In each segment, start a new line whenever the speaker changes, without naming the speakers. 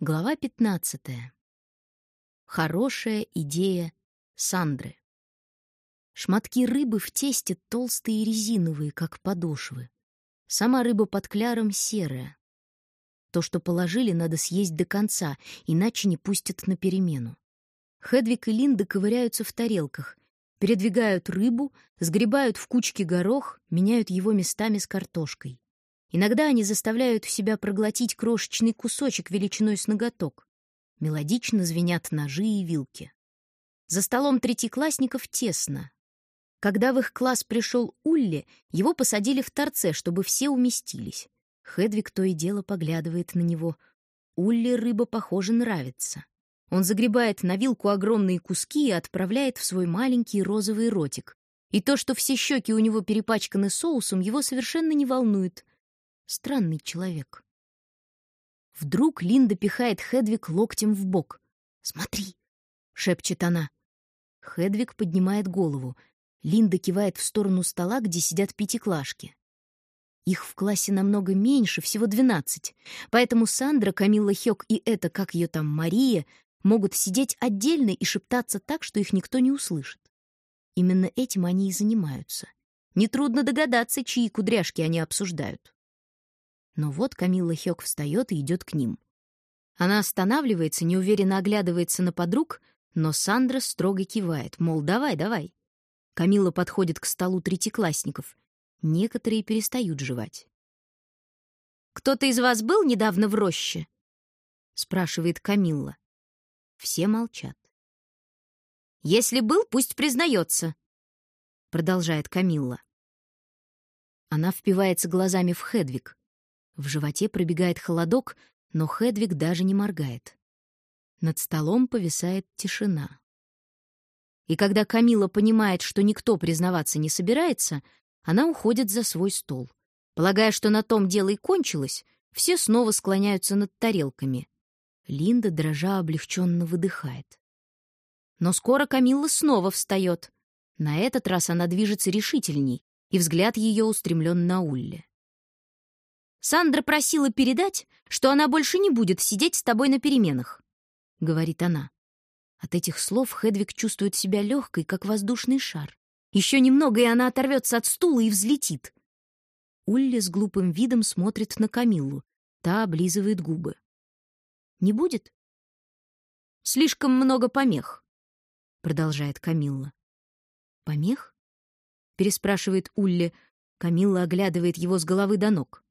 Глава 15. Хорошая идея Сандры. Шматки рыбы в тесте толстые и резиновые, как подошвы. Сама рыба под кляром серая. То, что положили, надо съесть до конца, иначе не пустят на перемену. Хедвик и Линда ковыряются в тарелках, передвигают рыбу, сгребают в кучки горох, меняют его местами с картошкой. Иногда они заставляют себя проглотить крошечный кусочек величиной с ноготок. Мелодично звенят ножи и вилки. За столом третьеклассников тесно. Когда в их класс пришел Улли, его посадили в торце, чтобы все уместились. Хедвиг то и дело поглядывает на него. Улли рыба, похоже, нравится. Он загребает на вилку огромные куски и отправляет в свой маленький розовый ротик. И то, что все щеки у него перепачканы соусом, его совершенно не волнует. Странный человек. Вдруг Линда пихает Хедвиг локтем в бок. «Смотри!» — шепчет она. Хедвиг поднимает голову. Линда кивает в сторону стола, где сидят пятиклашки. Их в классе намного меньше, всего двенадцать. Поэтому Сандра, Камилла Хёк и это, как ее там, Мария, могут сидеть отдельно и шептаться так, что их никто не услышит. Именно этим они и занимаются. Нетрудно догадаться, чьи кудряшки они обсуждают. Но вот Камилла Хёк встает и идет к ним. Она останавливается, неуверенно оглядывается на подруг, но Сандра строго кивает, мол, давай, давай. Камилла подходит к столу третьеклассников. Некоторые перестают жевать. «Кто-то из вас был недавно в роще?» — спрашивает Камилла. Все молчат. «Если был, пусть признается», — продолжает Камилла. Она впивается глазами в Хедвиг. В животе пробегает холодок, но Хедвиг даже не моргает. Над столом повисает тишина. И когда Камила понимает, что никто признаваться не собирается, она уходит за свой стол. Полагая, что на том дело и кончилось, все снова склоняются над тарелками. Линда, дрожа, облегченно выдыхает. Но скоро Камилла снова встает. На этот раз она движется решительней, и взгляд ее устремлен на Улле. Сандра просила передать, что она больше не будет сидеть с тобой на переменах», — говорит она. От этих слов Хедвиг чувствует себя легкой, как воздушный шар. Еще немного, и она оторвется от стула и взлетит. Улли с глупым видом смотрит на Камиллу. Та облизывает губы. «Не будет?» «Слишком много помех», — продолжает Камилла. «Помех?» — переспрашивает Улли. Камилла оглядывает его с головы до ног.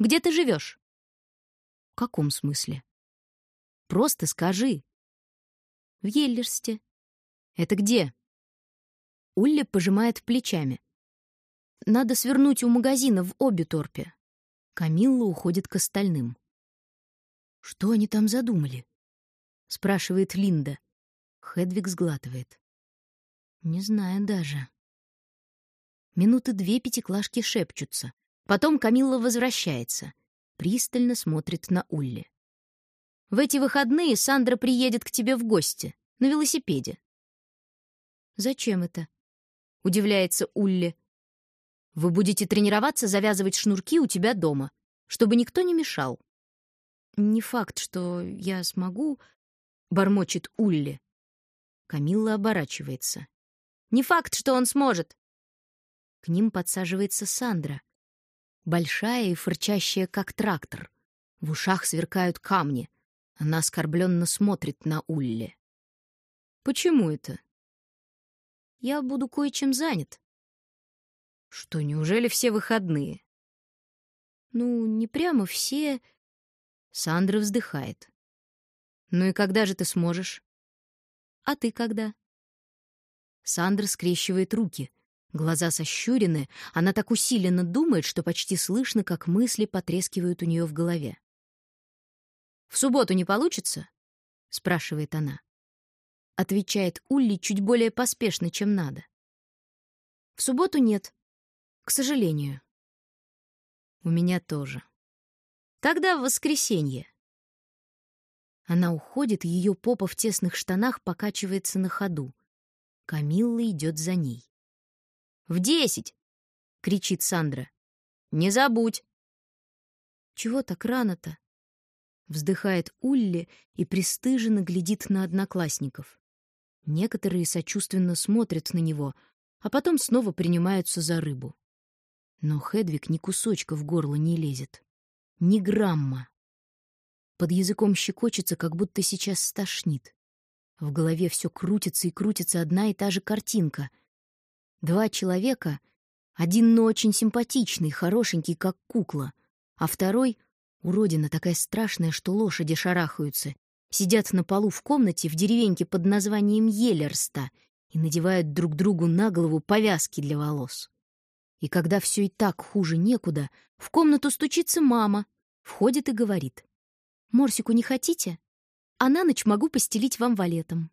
Где ты живешь? В каком смысле? Просто скажи. В Еллерсте. Это где? Улли пожимает плечами. Надо свернуть у магазина в Обиторпе. Камилла уходит к остальным. Что они там задумали? спрашивает Линда. Хедвиг сглатывает. Не знаю даже. Минуты две пятиклашки шепчутся. Потом Камилла возвращается, пристально смотрит на Улли. «В эти выходные Сандра приедет к тебе в гости, на велосипеде». «Зачем это?» — удивляется Улли. «Вы будете тренироваться завязывать шнурки у тебя дома, чтобы никто не мешал». «Не факт, что я смогу», — бормочет Улли. Камилла оборачивается. «Не факт, что он сможет». К ним подсаживается Сандра большая и фырчащая, как трактор. В ушах сверкают камни. Она оскорбленно смотрит на Улли. «Почему это?» «Я буду кое-чем занят». «Что, неужели все выходные?» «Ну, не прямо все...» Сандра вздыхает. «Ну и когда же ты сможешь?» «А ты когда?» Сандра скрещивает руки — Глаза сощурены, она так усиленно думает, что почти слышно, как мысли потрескивают у нее в голове. «В субботу не получится?» — спрашивает она. Отвечает Улли чуть более поспешно, чем надо. «В субботу нет, к сожалению». «У меня тоже». «Тогда в воскресенье». Она уходит, ее попа в тесных штанах покачивается на ходу. Камилла идет за ней. В десять!» — кричит Сандра. «Не забудь!» «Чего так рано-то?» Вздыхает Улли и пристыженно глядит на одноклассников. Некоторые сочувственно смотрят на него, а потом снова принимаются за рыбу. Но Хедвиг ни кусочка в горло не лезет. Ни грамма. Под языком щекочется, как будто сейчас стошнит. В голове все крутится и крутится одна и та же картинка. Два человека, один, но очень симпатичный, хорошенький, как кукла, а второй — уродина такая страшная, что лошади шарахаются, сидят на полу в комнате в деревеньке под названием Елерста и надевают друг другу на голову повязки для волос. И когда все и так хуже некуда, в комнату стучится мама, входит и говорит. «Морсику не хотите? А на ночь могу постелить вам валетом».